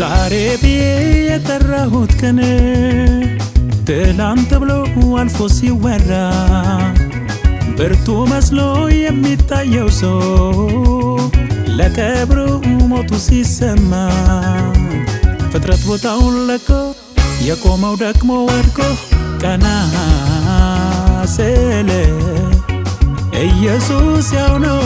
ዛሬ ብዬ የጠራሁት ቀን ትላንት ብሎ አልፎ ሲወራ ብርቱ መስሎ የሚታየው ሰው ለቀብሩ ሞቱ ሲሰማ ፍጥረት ቦታውን ለቆ የቆመው ደክሞ ወድቆ ቀና ስል ኢየሱስ ያው ነው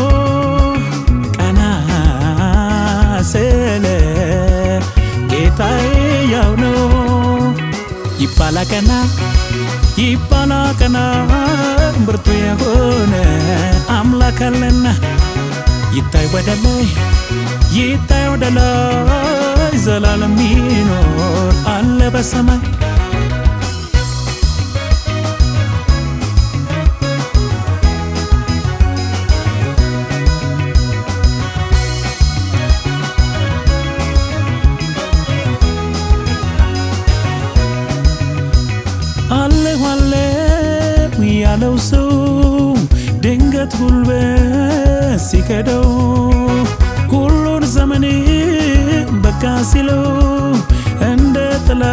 ይባላ ቀና ይባላ ቀና ብርቱ የሆነ አምላክ አለና። ይታይ ወደ ላይ ይታይ ወደ ላይ ዘላለም ይኖር። አለ በሰማይ ያለው ሰው ድንገት ጉልበት ሲከደው ሁሉን ዘመን በቃ ሲለው እንደ ጥላ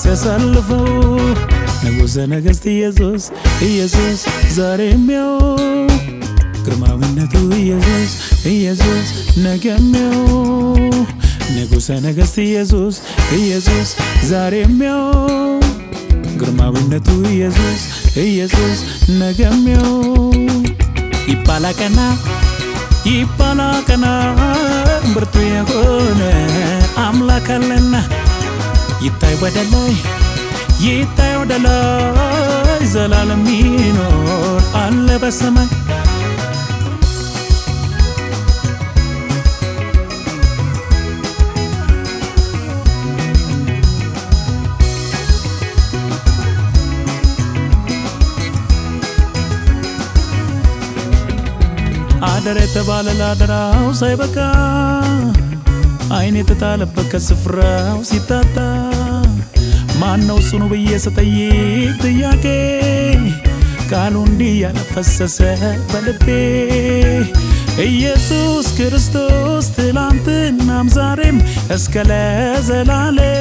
ሲያሳልፈው ንጉሠ ነገሥት ኢየሱስ ኢየሱስ ዛሬም ያው ግርማዊነቱ ኢየሱስ ኢየሱስ ነገም ያው ንጉሠ ነገሥት ኢየሱስ ኢየሱስ ዛሬም ያው ግርማዊነቱ ኢየሱስ ኢየሱስ ነገም ያው ይባላ ቀና ይባላ ቀና ብርቱ የሆነ አምላክ አለና ይታይ ወደ ላይ ይታይ ወደ ላይ ዘላለም ይኖር አለ በሰማይ አደራ የተባለ ላደራው ሳይበቃ አይን የተጣለበት ከስፍራው ሲታጣ ማነው ጽኑ ብዬ ስጠይቅ ጥያቄ? ቃሉ እንዲህ ያለፈሰሰ በልቤ። ኢየሱስ ክርስቶስ ትላንትናም ዛሬም እስከ ለዘላለም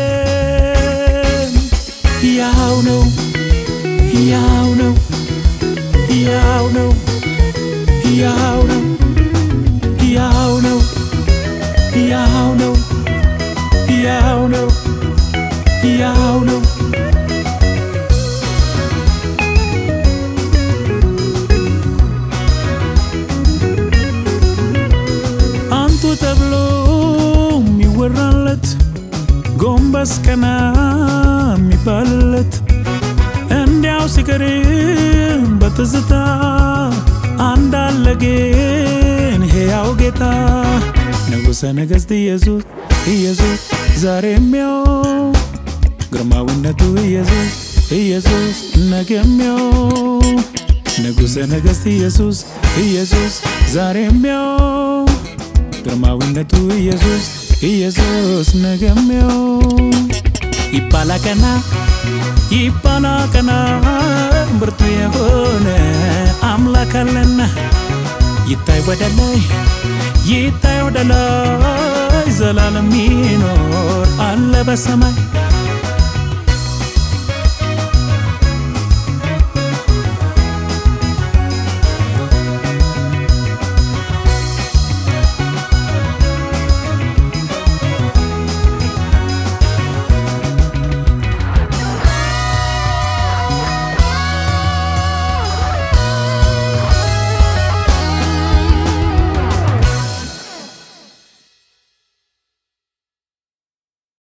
ያው ነው ያው ነው ያው ነው ያው ነው። አንቱ ተብሎ የሚወራለት ጎንበስ ቀና የሚባልለት እንዲያው ሲቀርም በትዝታ አንዳለ ሕያው ጌታ ንጉሠ ነገሥት ኢየሱስ ኢየሱስ ዛሬም ያው ግርማዊነቱ ኢየሱስ ኢየሱስ ነገም ያው ንጉሠ ነገሥት ኢየሱስ ኢየሱስ ዛሬም ያው ግርማዊነቱ ኢየሱስ ኢየሱስ ነገም ያው ይባላ ቀና ይባላ ቀና ብርቱ የሆነ አምላክ አለና ይታይ ወደ ላይ ይታይ ወደ ላይ ዘላለም ይኖር አለ በሰማይ